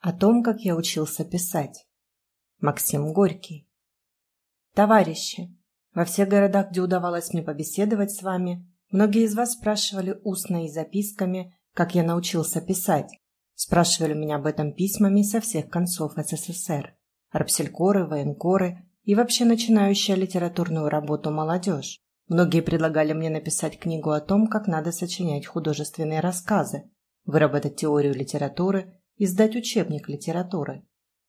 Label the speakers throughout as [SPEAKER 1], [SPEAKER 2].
[SPEAKER 1] О том, как я учился писать. Максим Горький. Товарищи, во всех городах, где удавалось мне побеседовать с вами, многие из вас спрашивали устно и записками, как я научился писать. Спрашивали меня об этом письмами со всех концов СССР. Арпселькоры, военкоры и вообще начинающая литературную работу молодежь. Многие предлагали мне написать книгу о том, как надо сочинять художественные рассказы, выработать теорию литературы издать учебник литературы.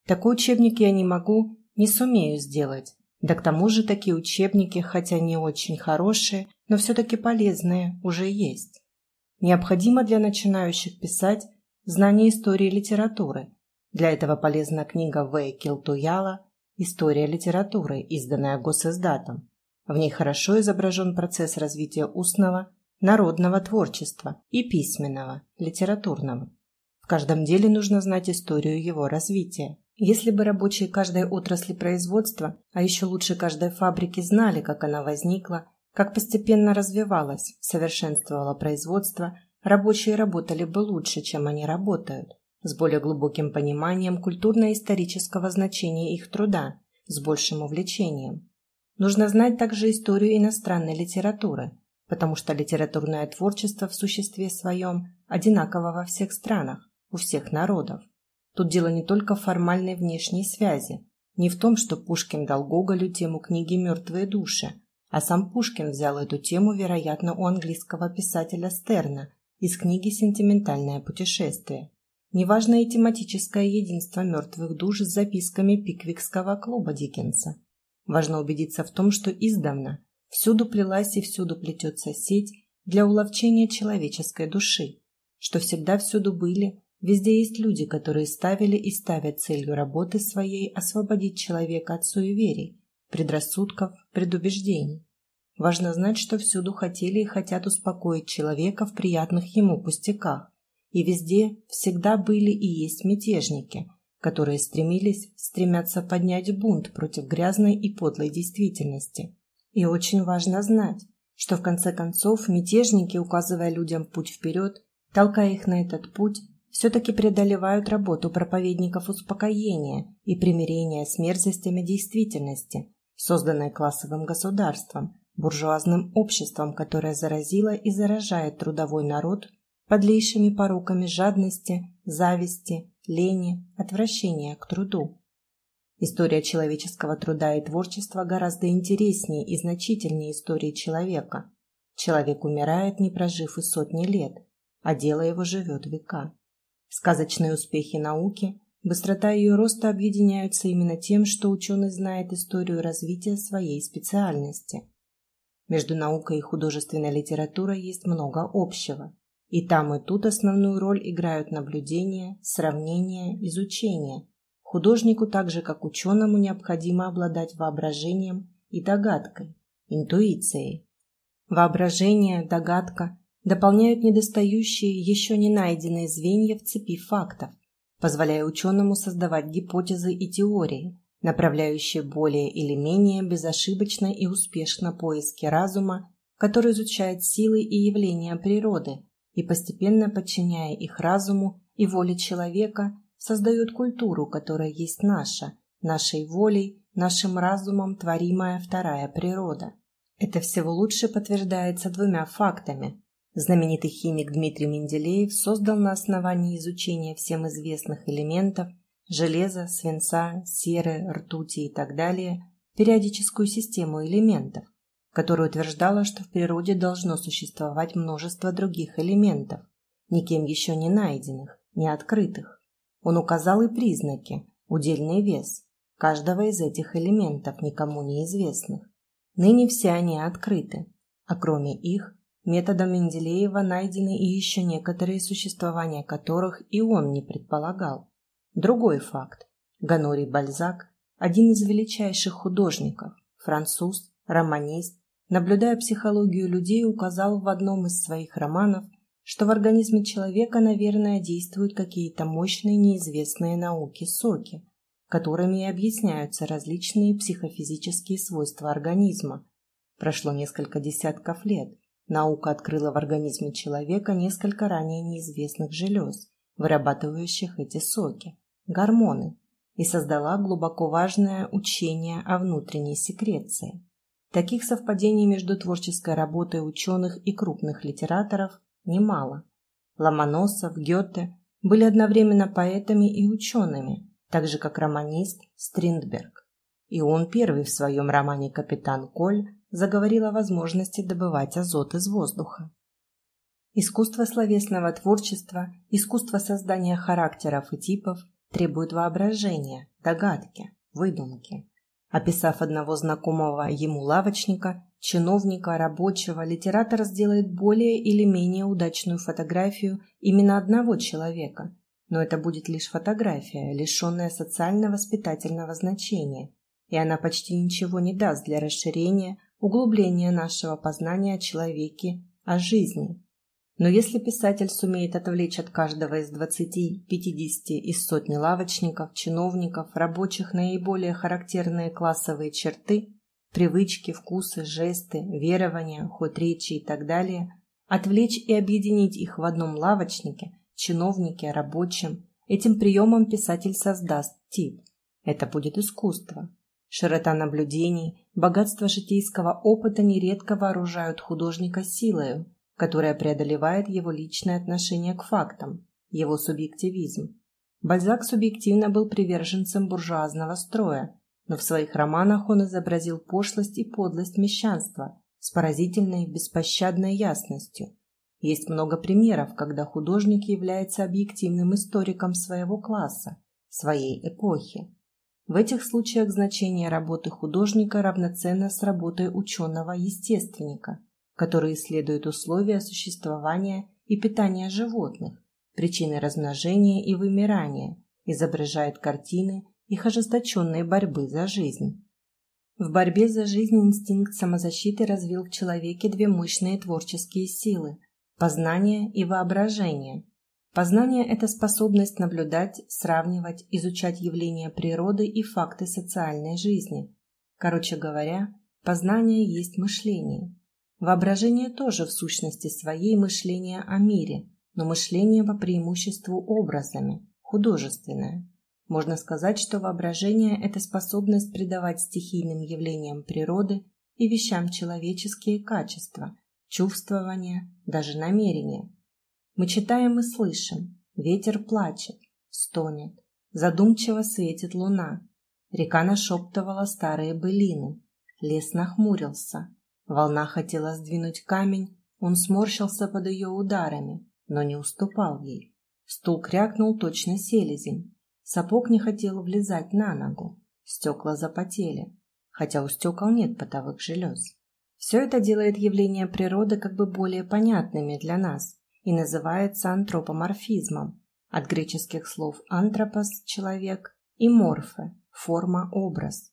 [SPEAKER 1] Такой учебник я не могу, не сумею сделать. Да к тому же такие учебники, хотя не очень хорошие, но все-таки полезные, уже есть. Необходимо для начинающих писать знание истории литературы. Для этого полезна книга В. Килтуяла «История литературы», изданная госиздатом. В ней хорошо изображен процесс развития устного, народного творчества и письменного, литературного каждом деле нужно знать историю его развития. Если бы рабочие каждой отрасли производства, а еще лучше каждой фабрики знали, как она возникла, как постепенно развивалась, совершенствовала производство, рабочие работали бы лучше, чем они работают, с более глубоким пониманием культурно-исторического значения их труда, с большим увлечением. Нужно знать также историю иностранной литературы, потому что литературное творчество в существе своем одинаково во всех странах, у всех народов. Тут дело не только в формальной внешней связи, не в том, что Пушкин дал Гоголю тему книги «Мертвые души», а сам Пушкин взял эту тему, вероятно, у английского писателя Стерна из книги «Сентиментальное путешествие». Неважно и тематическое единство мертвых душ с записками пиквикского клуба Диккенса. Важно убедиться в том, что издавна всюду плелась и всюду плетется сеть для уловчения человеческой души, что всегда всюду были Везде есть люди, которые ставили и ставят целью работы своей освободить человека от суеверий, предрассудков, предубеждений. Важно знать, что всюду хотели и хотят успокоить человека в приятных ему пустяках. И везде всегда были и есть мятежники, которые стремились, стремятся поднять бунт против грязной и подлой действительности. И очень важно знать, что в конце концов мятежники, указывая людям путь вперед, толкая их на этот путь, все-таки преодолевают работу проповедников успокоения и примирения с мерзостями действительности, созданной классовым государством, буржуазным обществом, которое заразило и заражает трудовой народ подлейшими пороками жадности, зависти, лени, отвращения к труду. История человеческого труда и творчества гораздо интереснее и значительнее истории человека. Человек умирает, не прожив и сотни лет, а дело его живет века. Сказочные успехи науки, быстрота ее роста объединяются именно тем, что ученый знает историю развития своей специальности. Между наукой и художественной литературой есть много общего. И там, и тут основную роль играют наблюдение, сравнение, изучение. Художнику так же, как ученому, необходимо обладать воображением и догадкой, интуицией. Воображение, догадка дополняют недостающие, еще не найденные звенья в цепи фактов, позволяя ученому создавать гипотезы и теории, направляющие более или менее безошибочно и успешно поиски разума, который изучает силы и явления природы и, постепенно подчиняя их разуму и воле человека, создает культуру, которая есть наша, нашей волей, нашим разумом творимая вторая природа. Это всего лучше подтверждается двумя фактами. Знаменитый химик Дмитрий Менделеев создал на основании изучения всем известных элементов железа, свинца, серы, ртути и так далее периодическую систему элементов, которая утверждала, что в природе должно существовать множество других элементов, никем еще не найденных, не открытых. Он указал и признаки, удельный вес каждого из этих элементов никому неизвестных. Ныне все они открыты, а кроме их Методом Менделеева найдены и еще некоторые существования которых и он не предполагал. Другой факт. Ганорий Бальзак, один из величайших художников, француз, романист, наблюдая психологию людей, указал в одном из своих романов, что в организме человека, наверное, действуют какие-то мощные неизвестные науки соки, которыми и объясняются различные психофизические свойства организма. Прошло несколько десятков лет, Наука открыла в организме человека несколько ранее неизвестных желез, вырабатывающих эти соки. – гормоны, и создала глубоко важное учение о внутренней секреции. Таких совпадений между творческой работой ученых и крупных литераторов немало. Ломоносов, Гёте были одновременно поэтами и учеными, так же как романист Стриндберг. И он первый в своем романе «Капитан Коль» заговорил о возможности добывать азот из воздуха. Искусство словесного творчества, искусство создания характеров и типов требует воображения, догадки, выдумки. Описав одного знакомого ему лавочника, чиновника, рабочего, литератор сделает более или менее удачную фотографию именно одного человека, но это будет лишь фотография, лишенная социально-воспитательного значения, и она почти ничего не даст для расширения, углубления нашего познания о человеке, о жизни. Но если писатель сумеет отвлечь от каждого из двадцати, пятидесяти из сотни лавочников, чиновников, рабочих наиболее характерные классовые черты, привычки, вкусы, жесты, верования, ход речи и так далее, отвлечь и объединить их в одном лавочнике, чиновнике, рабочем, этим приемом писатель создаст тип. Это будет искусство. Широта наблюдений, богатство житейского опыта нередко вооружают художника силою, которая преодолевает его личное отношение к фактам, его субъективизм. Бальзак субъективно был приверженцем буржуазного строя, но в своих романах он изобразил пошлость и подлость мещанства с поразительной беспощадной ясностью. Есть много примеров, когда художник является объективным историком своего класса, своей эпохи. В этих случаях значение работы художника равноценно с работой ученого-естественника – который исследует условия существования и питания животных, причины размножения и вымирания, изображает картины их ожесточенной борьбы за жизнь. В борьбе за жизнь инстинкт самозащиты развил в человеке две мощные творческие силы – познание и воображение. Познание – это способность наблюдать, сравнивать, изучать явления природы и факты социальной жизни. Короче говоря, познание есть мышление. Воображение тоже в сущности своей мышление о мире, но мышление по преимуществу образами, художественное. Можно сказать, что воображение – это способность придавать стихийным явлениям природы и вещам человеческие качества, чувствования, даже намерения. Мы читаем и слышим. Ветер плачет, стонет, задумчиво светит луна. Река нашептывала старые былины, лес нахмурился – Волна хотела сдвинуть камень, он сморщился под ее ударами, но не уступал ей. Стул крякнул точно селезень. Сапог не хотел влезать на ногу. Стекла запотели, хотя у стекол нет потовых желез. Все это делает явления природы как бы более понятными для нас и называется антропоморфизмом, от греческих слов «антропос» – «человек» и «морфе» – «форма, образ».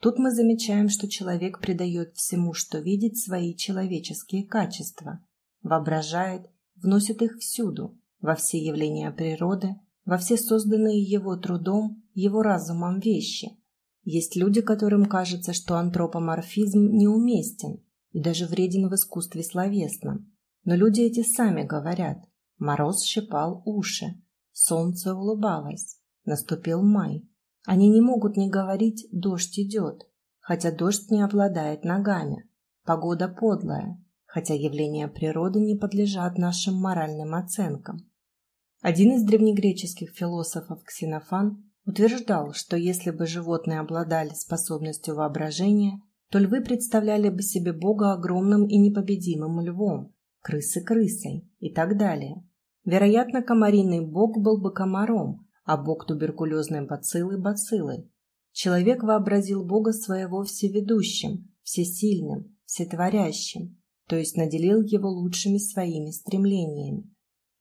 [SPEAKER 1] Тут мы замечаем, что человек придает всему, что видит, свои человеческие качества, воображает, вносит их всюду, во все явления природы, во все созданные его трудом, его разумом вещи. Есть люди, которым кажется, что антропоморфизм неуместен и даже вреден в искусстве словесном. Но люди эти сами говорят. Мороз щипал уши, солнце улыбалось, наступил май. Они не могут не говорить «дождь идет», хотя дождь не обладает ногами. Погода подлая, хотя явления природы не подлежат нашим моральным оценкам. Один из древнегреческих философов Ксенофан утверждал, что если бы животные обладали способностью воображения, то львы представляли бы себе Бога огромным и непобедимым львом, крысы крысой и так далее. Вероятно, комариный бог был бы комаром, а бог туберкулезной бациллы – бациллой. Человек вообразил Бога своего всеведущим, всесильным, всетворящим, то есть наделил его лучшими своими стремлениями.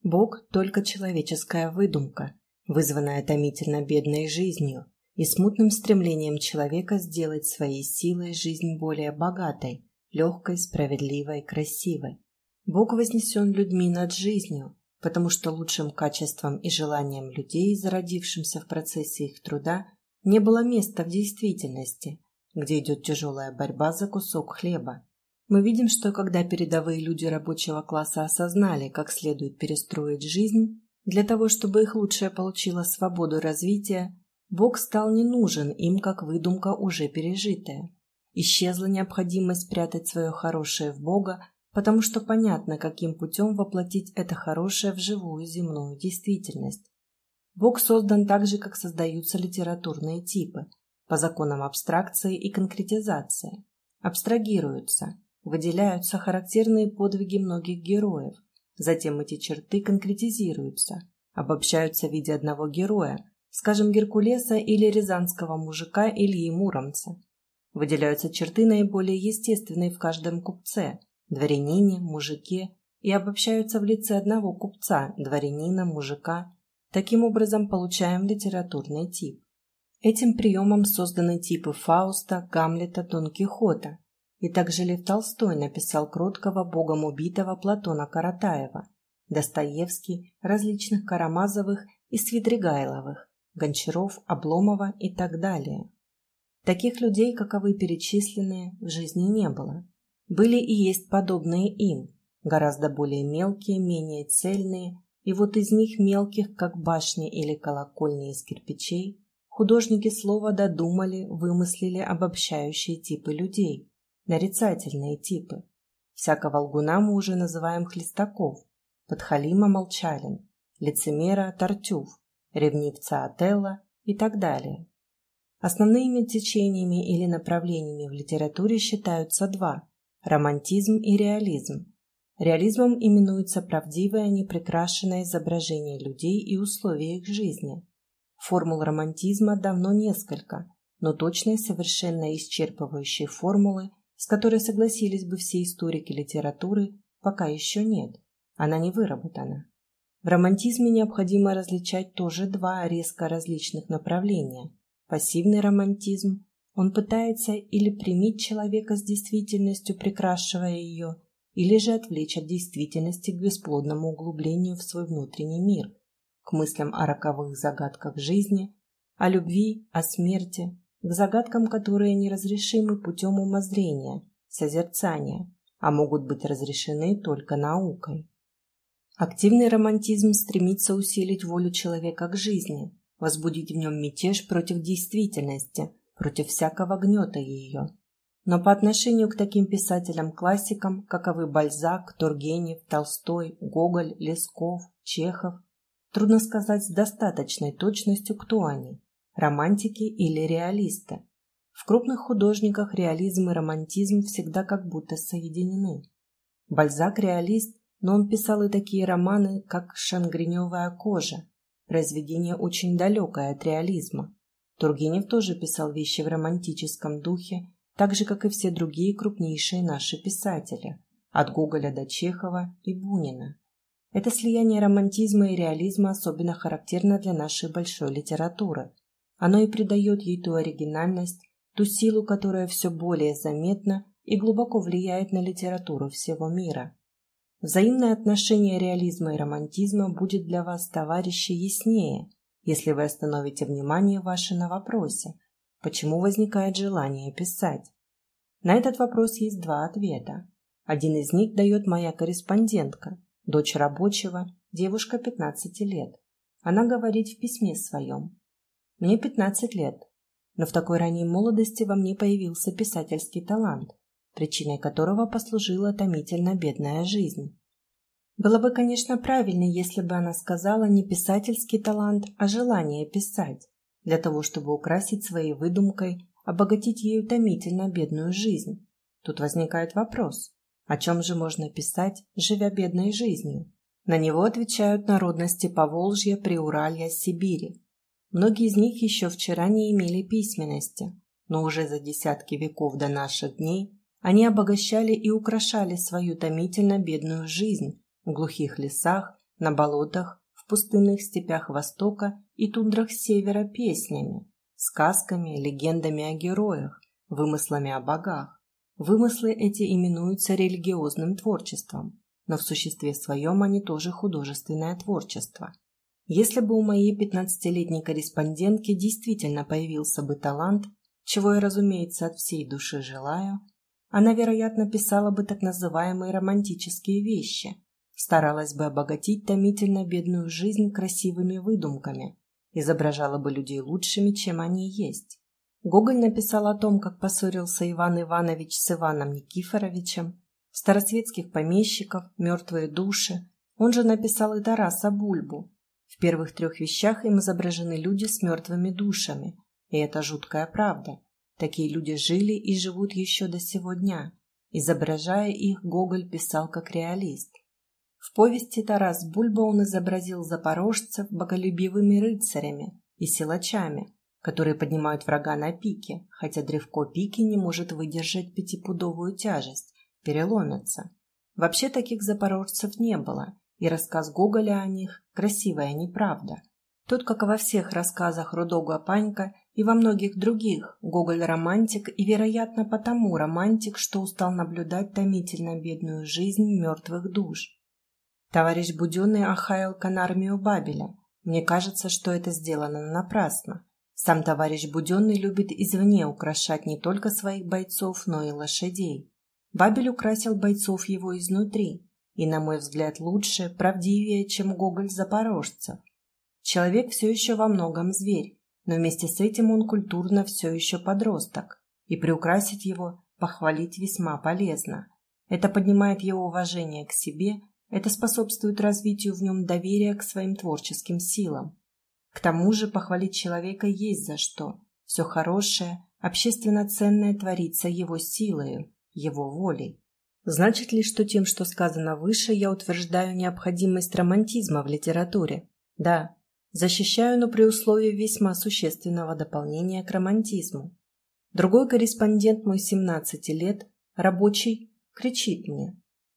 [SPEAKER 1] Бог – только человеческая выдумка, вызванная томительно бедной жизнью и смутным стремлением человека сделать своей силой жизнь более богатой, легкой, справедливой, красивой. Бог вознесен людьми над жизнью, потому что лучшим качеством и желанием людей, зародившимся в процессе их труда, не было места в действительности, где идет тяжелая борьба за кусок хлеба. Мы видим, что когда передовые люди рабочего класса осознали, как следует перестроить жизнь, Для того, чтобы их лучшее получило свободу развития, Бог стал не нужен им как выдумка уже пережитая. Исчезла необходимость прятать свое хорошее в Бога, потому что понятно, каким путем воплотить это хорошее в живую земную действительность. Бог создан так же, как создаются литературные типы, по законам абстракции и конкретизации. Абстрагируются, выделяются характерные подвиги многих героев, затем эти черты конкретизируются, обобщаются в виде одного героя, скажем, Геркулеса или рязанского мужика Ильи Муромца. Выделяются черты наиболее естественные в каждом купце, дворянине, мужике, и обобщаются в лице одного купца, дворянина, мужика. Таким образом получаем литературный тип. Этим приемом созданы типы Фауста, Гамлета, Дон Кихота. И также Лев Толстой написал кроткого, богом убитого Платона Каратаева, Достоевский, различных Карамазовых и Свидригайловых, Гончаров, Обломова и так далее. Таких людей, каковы перечисленные, в жизни не было. Были и есть подобные им, гораздо более мелкие, менее цельные, и вот из них мелких, как башни или колокольни из кирпичей, художники слова додумали, вымыслили обобщающие типы людей, нарицательные типы. Всякого лгуна мы уже называем Хлестаков, подхалима Молчалин, лицемера Тартюф, ревнивца Отелло и так далее. Основными течениями или направлениями в литературе считаются два – романтизм и реализм. Реализмом именуется правдивое, неприкрашенное изображение людей и условий их жизни. Формул романтизма давно несколько, но точной, совершенно исчерпывающей формулы, с которой согласились бы все историки литературы, пока еще нет. Она не выработана. В романтизме необходимо различать тоже два резко различных направления – Пассивный романтизм. Он пытается или примить человека с действительностью, прикрашивая ее, или же отвлечь от действительности к бесплодному углублению в свой внутренний мир, к мыслям о роковых загадках жизни, о любви, о смерти, к загадкам, которые неразрешимы путем умозрения, созерцания, а могут быть разрешены только наукой. Активный романтизм стремится усилить волю человека к жизни, возбудить в нем мятеж против действительности, против всякого гнета ее. Но по отношению к таким писателям-классикам, каковы Бальзак, Тургенев, Толстой, Гоголь, Лесков, Чехов, трудно сказать с достаточной точностью, кто они – романтики или реалисты. В крупных художниках реализм и романтизм всегда как будто соединены. Бальзак – реалист, но он писал и такие романы, как «Шангреневая кожа», Произведение очень далекое от реализма. Тургенев тоже писал вещи в романтическом духе, так же, как и все другие крупнейшие наши писатели, от Гоголя до Чехова и Бунина. Это слияние романтизма и реализма особенно характерно для нашей большой литературы. Оно и придает ей ту оригинальность, ту силу, которая все более заметна и глубоко влияет на литературу всего мира. Взаимное отношение реализма и романтизма будет для вас, товарищи, яснее, если вы остановите внимание ваше на вопросе, почему возникает желание писать. На этот вопрос есть два ответа. Один из них дает моя корреспондентка, дочь рабочего, девушка 15 лет. Она говорит в письме своем. «Мне 15 лет, но в такой ранней молодости во мне появился писательский талант – причиной которого послужила томительно бедная жизнь. Было бы, конечно, правильнее, если бы она сказала не писательский талант, а желание писать, для того, чтобы украсить своей выдумкой, обогатить ею томительно бедную жизнь. Тут возникает вопрос, о чем же можно писать, живя бедной жизнью? На него отвечают народности Поволжья, Приуралья, Сибири. Многие из них еще вчера не имели письменности, но уже за десятки веков до наших дней они обогащали и украшали свою томительно бедную жизнь в глухих лесах, на болотах, в пустынных степях Востока и тундрах Севера песнями, сказками, легендами о героях, вымыслами о богах. Вымыслы эти именуются религиозным творчеством, но в существе своем они тоже художественное творчество. Если бы у моей пятнадцатилетней корреспондентки действительно появился бы талант, чего я, разумеется, от всей души желаю, она, вероятно, писала бы так называемые романтические вещи, старалась бы обогатить томительно бедную жизнь красивыми выдумками, изображала бы людей лучшими, чем они есть. Гоголь написал о том, как поссорился Иван Иванович с Иваном Никифоровичем, старосветских помещиков, мертвые души. Он же написал и Тараса Бульбу. В первых трех вещах им изображены люди с мертвыми душами, и это жуткая правда. Такие люди жили и живут еще до сего дня. Изображая их, Гоголь писал как реалист. В повести Тарас Бульба он изобразил запорожцев боголюбивыми рыцарями и силачами, которые поднимают врага на пике, хотя древко пики не может выдержать пятипудовую тяжесть, переломится. Вообще таких запорожцев не было, и рассказ Гоголя о них – красивая неправда. Тут, как и во всех рассказах Рудога Панька и во многих других, Гоголь романтик и, вероятно, потому романтик, что устал наблюдать томительно бедную жизнь мертвых душ. Товарищ Буденный охаял канармию Бабеля. Мне кажется, что это сделано напрасно. Сам товарищ Буденный любит извне украшать не только своих бойцов, но и лошадей. Бабель украсил бойцов его изнутри, и, на мой взгляд, лучше, правдивее, чем Гоголь запорожцев. Человек все еще во многом зверь, но вместе с этим он культурно все еще подросток, и приукрасить его, похвалить весьма полезно. Это поднимает его уважение к себе, это способствует развитию в нем доверия к своим творческим силам. К тому же похвалить человека есть за что. Все хорошее, общественно ценное творится его силою, его волей. Значит ли, что тем, что сказано выше, я утверждаю необходимость романтизма в литературе? Да, защищаю, но при условии весьма существенного дополнения к романтизму. Другой корреспондент мой 17 лет, рабочий, кричит мне.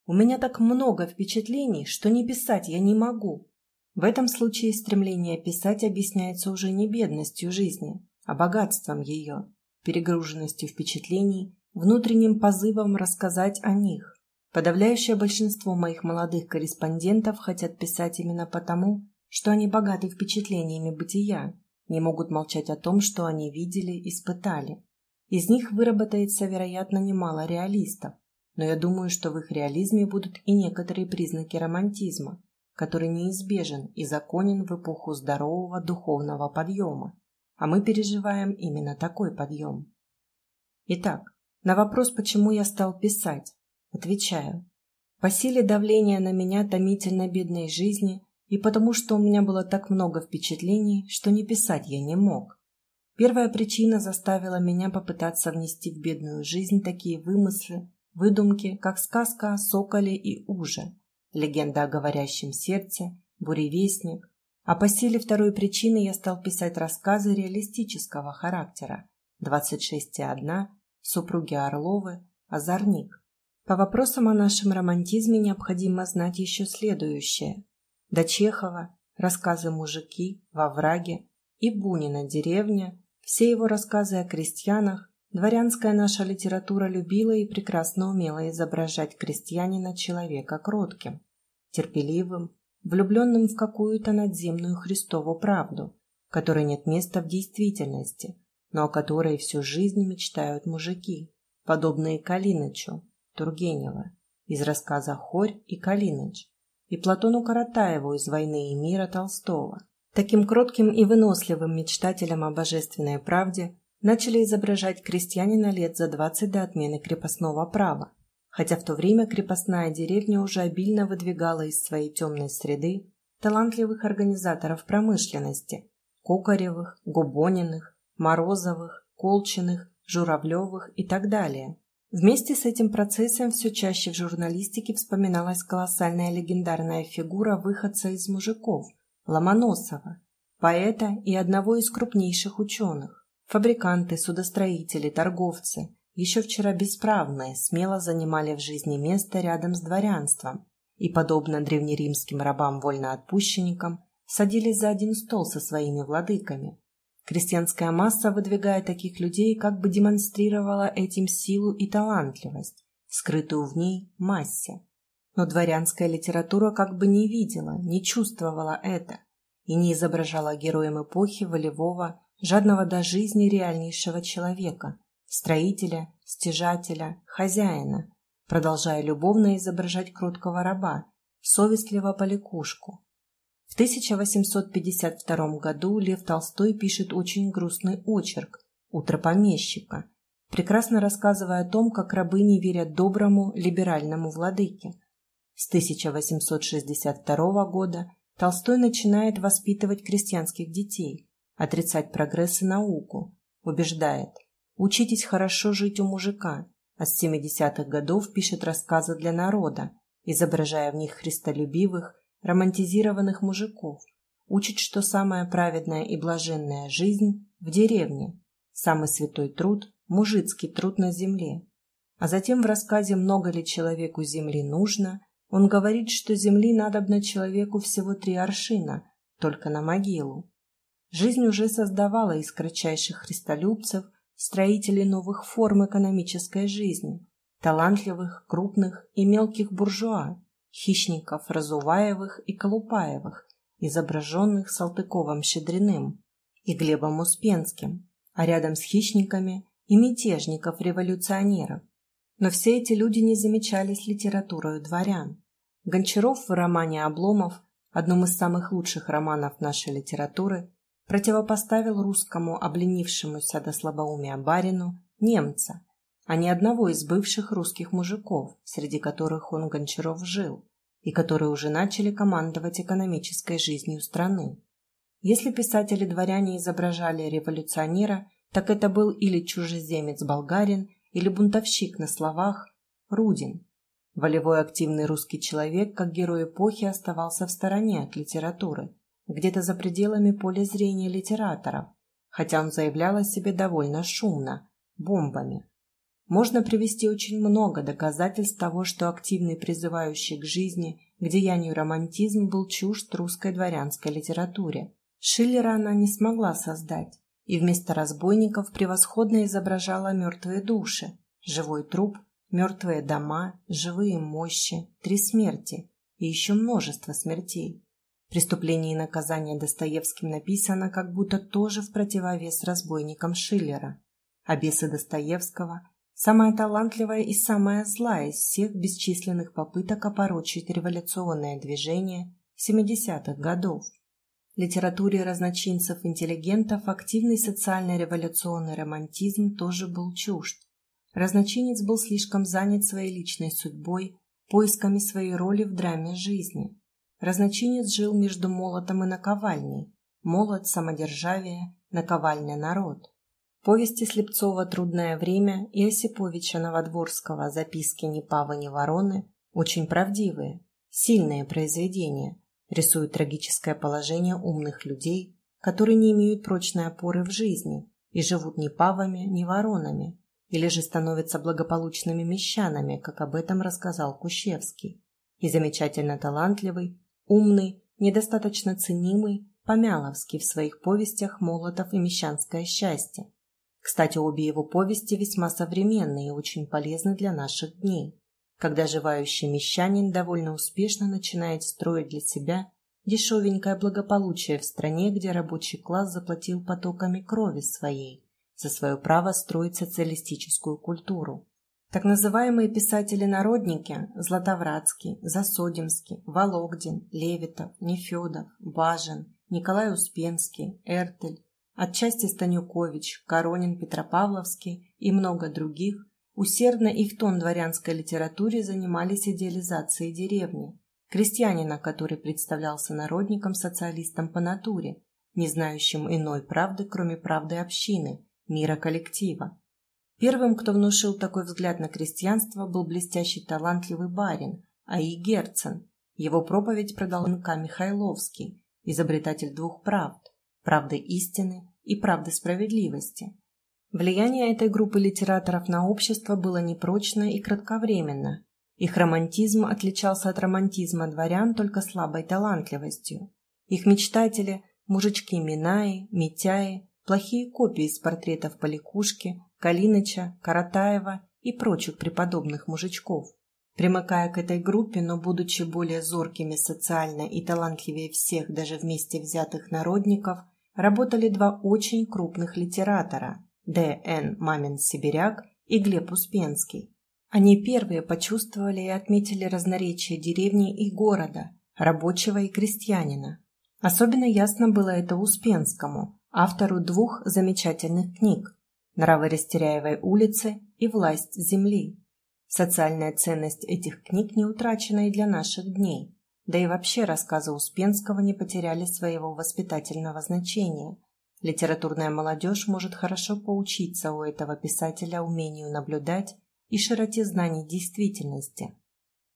[SPEAKER 1] У меня так много впечатлений, что не писать я не могу. В этом случае стремление писать объясняется уже не бедностью жизни, а богатством ее, перегруженностью впечатлений, внутренним позывом рассказать о них. Подавляющее большинство моих молодых корреспондентов хотят писать именно потому, что они богаты впечатлениями бытия, не могут молчать о том, что они видели, испытали. Из них выработается, вероятно, немало реалистов, но я думаю, что в их реализме будут и некоторые признаки романтизма, который неизбежен и законен в эпоху здорового духовного подъема, а мы переживаем именно такой подъем. Итак, на вопрос, почему я стал писать, отвечаю. По силе давления на меня томительно бедной жизни и потому, что у меня было так много впечатлений, что не писать я не мог. Первая причина заставила меня попытаться внести в бедную жизнь такие вымыслы, выдумки, как сказка о соколе и уже – легенда о говорящем сердце, буревестник. А по силе второй причины я стал писать рассказы реалистического характера. 26 и одна, супруги Орловы, Озорник. По вопросам о нашем романтизме необходимо знать еще следующее. До Чехова, рассказы «Мужики», «Во враге» и Бунина «Деревня», все его рассказы о крестьянах, дворянская наша литература любила и прекрасно умела изображать крестьянина человека кротким, терпеливым, влюбленным в какую-то надземную Христову правду, которой нет места в действительности, но о которой всю жизнь мечтают мужики, подобные Калинычу, Тургенева, из рассказа «Хорь и Калиныч», и Платону Каратаеву из «Войны и мира» Толстого. Таким кротким и выносливым мечтателям о божественной правде начали изображать крестьянина лет за двадцать до отмены крепостного права, хотя в то время крепостная деревня уже обильно выдвигала из своей темной среды талантливых организаторов промышленности – Кокаревых, Губониных, Морозовых, Колчиных, Журавлевых и так далее. Вместе с этим процессом все чаще в журналистике вспоминалась колоссальная легендарная фигура выходца из мужиков – Ломоносова, поэта и одного из крупнейших ученых. Фабриканты, судостроители, торговцы, еще вчера бесправные, смело занимали в жизни место рядом с дворянством и, подобно древнеримским рабам-вольноотпущенникам, садились за один стол со своими владыками. Крестьянская масса, выдвигая таких людей, как бы демонстрировала этим силу и талантливость, скрытую в ней массе. Но дворянская литература как бы не видела, не чувствовала это и не изображала героем эпохи волевого, жадного до жизни реальнейшего человека – строителя, стяжателя, хозяина, продолжая любовно изображать кроткого раба, совестливо по ликушку. В 1852 году Лев Толстой пишет очень грустный очерк «Утро помещика», прекрасно рассказывая о том, как рабы не верят доброму либеральному владыке. С 1862 года Толстой начинает воспитывать крестьянских детей, отрицать прогресс и науку, убеждает. «учитесь хорошо жить у мужика», а с 70-х годов пишет рассказы для народа, изображая в них христолюбивых, романтизированных мужиков, учит, что самая праведная и блаженная жизнь в деревне, самый святой труд – мужицкий труд на земле. А затем в рассказе «Много ли человеку земли нужно» Он говорит, что земли надобно человеку всего три аршина, только на могилу. Жизнь уже создавала из кратчайших христолюбцев строителей новых форм экономической жизни, талантливых, крупных и мелких буржуа, хищников Разуваевых и Колупаевых, изображенных Салтыковым-Щедриным и Глебом Успенским, а рядом с хищниками и мятежников-революционеров, но все эти люди не замечались литературой дворян. Гончаров в романе «Обломов», одном из самых лучших романов нашей литературы, противопоставил русскому обленившемуся до слабоумия барину немца, а не одного из бывших русских мужиков, среди которых он, Гончаров, жил, и которые уже начали командовать экономической жизнью страны. Если писатели-дворяне изображали революционера, так это был или чужеземец-болгарин, или бунтовщик на словах Рудин. Волевой активный русский человек, как герой эпохи, оставался в стороне от литературы, где-то за пределами поля зрения литераторов, хотя он заявлял о себе довольно шумно, бомбами. Можно привести очень много доказательств того, что активный призывающий к жизни, к деянию романтизм был чужд русской дворянской литературе. Шиллера она не смогла создать, и вместо разбойников превосходно изображала мертвые души, живой труп, мертвые дома, живые мощи, три смерти и еще множество смертей. Преступление и наказание Достоевским написано как будто тоже в противовес разбойникам Шиллера. А бесы Достоевского – самая талантливая и самая злая из всех бесчисленных попыток опорочить революционное движение 70-х годов литературе разночинцев-интеллигентов активный социально-революционный романтизм тоже был чужд. Разночинец был слишком занят своей личной судьбой, поисками своей роли в драме жизни. Разночинец жил между молотом и наковальней. Молот – самодержавие, наковальня – народ. Повести Слепцова «Трудное время» и Осиповича Новодворского «Записки ни павы, ни вороны» очень правдивые, сильные произведения – рисует трагическое положение умных людей, которые не имеют прочной опоры в жизни и живут ни павами, ни воронами, или же становятся благополучными мещанами, как об этом рассказал Кущевский, и замечательно талантливый, умный, недостаточно ценимый Помяловский в своих повестях «Молотов и мещанское счастье». Кстати, обе его повести весьма современные и очень полезны для наших дней когда живающий мещанин довольно успешно начинает строить для себя дешевенькое благополучие в стране, где рабочий класс заплатил потоками крови своей за свое право строить социалистическую культуру. Так называемые писатели-народники – Златовратский, Засодимский, Вологдин, Левитов, Нефедов, Бажин, Николай Успенский, Эртель, отчасти Станюкович, Коронин Петропавловский и много других – Усердно и в тон дворянской литературе занимались идеализацией деревни, крестьянина, который представлялся народником-социалистом по натуре, не знающим иной правды, кроме правды общины, мира коллектива. Первым, кто внушил такой взгляд на крестьянство, был блестящий талантливый барин А.И. Герцен. Его проповедь продал Н.К. Михайловский, изобретатель двух правд – правды истины и правды справедливости – Влияние этой группы литераторов на общество было непрочно и кратковременно. Их романтизм отличался от романтизма дворян только слабой талантливостью. Их мечтатели – мужички Минаи, Митяи, плохие копии из портретов Поликушки, Калиныча, Каратаева и прочих преподобных мужичков. Примыкая к этой группе, но будучи более зоркими социально и талантливее всех даже вместе взятых народников, работали два очень крупных литератора – Д. Н. Мамин Сибиряк и Глеб Успенский. Они первые почувствовали и отметили разноречие деревни и города, рабочего и крестьянина. Особенно ясно было это Успенскому, автору двух замечательных книг «Нравы Растеряевой улицы» и «Власть земли». Социальная ценность этих книг не утрачена и для наших дней. Да и вообще рассказы Успенского не потеряли своего воспитательного значения. Литературная молодежь может хорошо поучиться у этого писателя умению наблюдать и широте знаний действительности.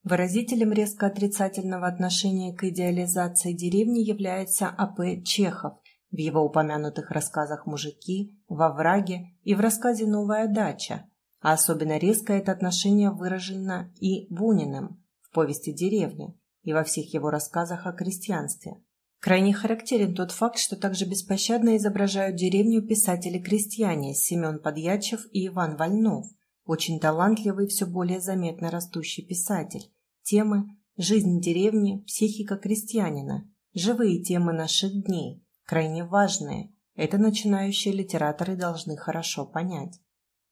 [SPEAKER 1] Выразителем резко отрицательного отношения к идеализации деревни является А.П. Чехов в его упомянутых рассказах «Мужики», «Во враге» и в рассказе «Новая дача», а особенно резко это отношение выражено и Буниным в повести «Деревня», и во всех его рассказах о крестьянстве. Крайне характерен тот факт, что также беспощадно изображают деревню писатели-крестьяне Семен Подьячев и Иван Вольнов, очень талантливый, все более заметно растущий писатель. Темы «Жизнь деревни», «Психика крестьянина», живые темы наших дней, крайне важные. Это начинающие литераторы должны хорошо понять.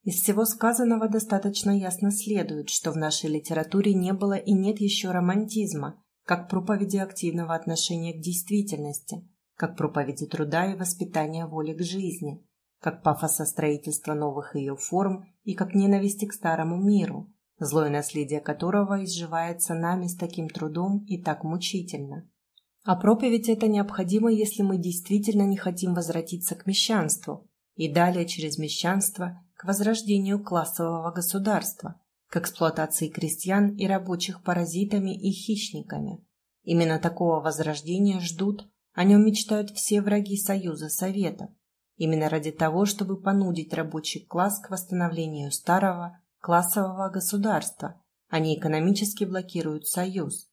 [SPEAKER 1] Из всего сказанного достаточно ясно следует, что в нашей литературе не было и нет еще романтизма, как проповеди активного отношения к действительности, как проповеди труда и воспитания воли к жизни, как пафоса строительства новых ее форм и как ненависти к старому миру, злое наследие которого изживается нами с таким трудом и так мучительно. А проповедь это необходимо, если мы действительно не хотим возвратиться к мещанству, и далее через мещанство к возрождению классового государства, к эксплуатации крестьян и рабочих паразитами и хищниками. Именно такого возрождения ждут, о нем мечтают все враги Союза Советов, именно ради того, чтобы понудить рабочий класс к восстановлению старого классового государства. Они экономически блокируют Союз.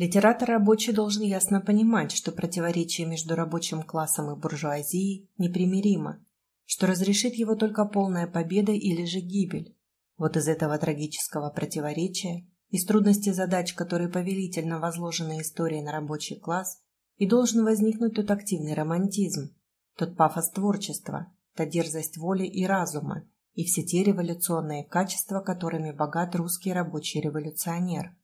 [SPEAKER 1] Литератор рабочий должен ясно понимать, что противоречие между рабочим классом и буржуазией непримиримо, что разрешит его только полная победа или же гибель. Вот из этого трагического противоречия, из трудности задач, которые повелительно возложены историей на рабочий класс, и должен возникнуть тот активный романтизм, тот пафос творчества, та дерзость воли и разума, и все те революционные качества, которыми богат русский рабочий революционер.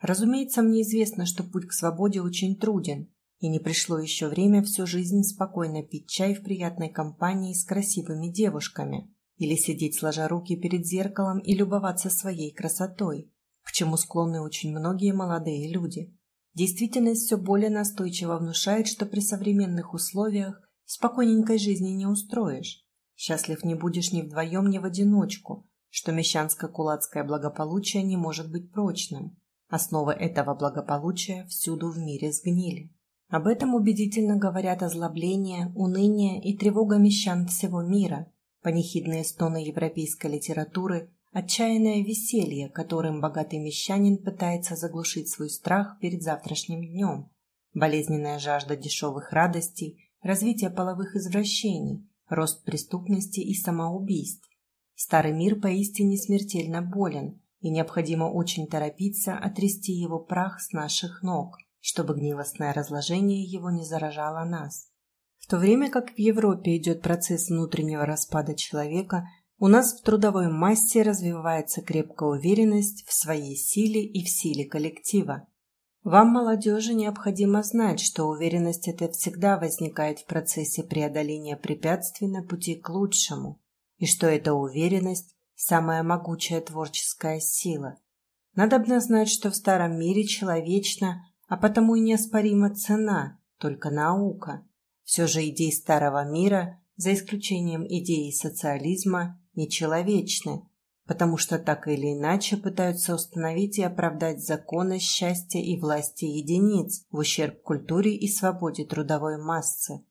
[SPEAKER 1] Разумеется, мне известно, что путь к свободе очень труден, и не пришло еще время всю жизнь спокойно пить чай в приятной компании с красивыми девушками или сидеть сложа руки перед зеркалом и любоваться своей красотой, к чему склонны очень многие молодые люди. Действительность все более настойчиво внушает, что при современных условиях спокойненькой жизни не устроишь. Счастлив не будешь ни вдвоем, ни в одиночку, что мещанско-кулацкое благополучие не может быть прочным. Основы этого благополучия всюду в мире сгнили. Об этом убедительно говорят озлобление, уныние и тревога мещан всего мира, панихидные стоны европейской литературы, отчаянное веселье, которым богатый мещанин пытается заглушить свой страх перед завтрашним днем, болезненная жажда дешевых радостей, развитие половых извращений, рост преступности и самоубийств. Старый мир поистине смертельно болен, и необходимо очень торопиться отрясти его прах с наших ног – чтобы гнилостное разложение его не заражало нас. В то время как в Европе идет процесс внутреннего распада человека, у нас в трудовой массе развивается крепкая уверенность в своей силе и в силе коллектива. Вам, молодежи, необходимо знать, что уверенность эта всегда возникает в процессе преодоления препятствий на пути к лучшему, и что эта уверенность – самая могучая творческая сила. Надо бы знать, что в старом мире человечно а потому и неоспорима цена, только наука. Все же идеи старого мира, за исключением идеи социализма, нечеловечны, потому что так или иначе пытаются установить и оправдать законы счастья и власти единиц в ущерб культуре и свободе трудовой массы.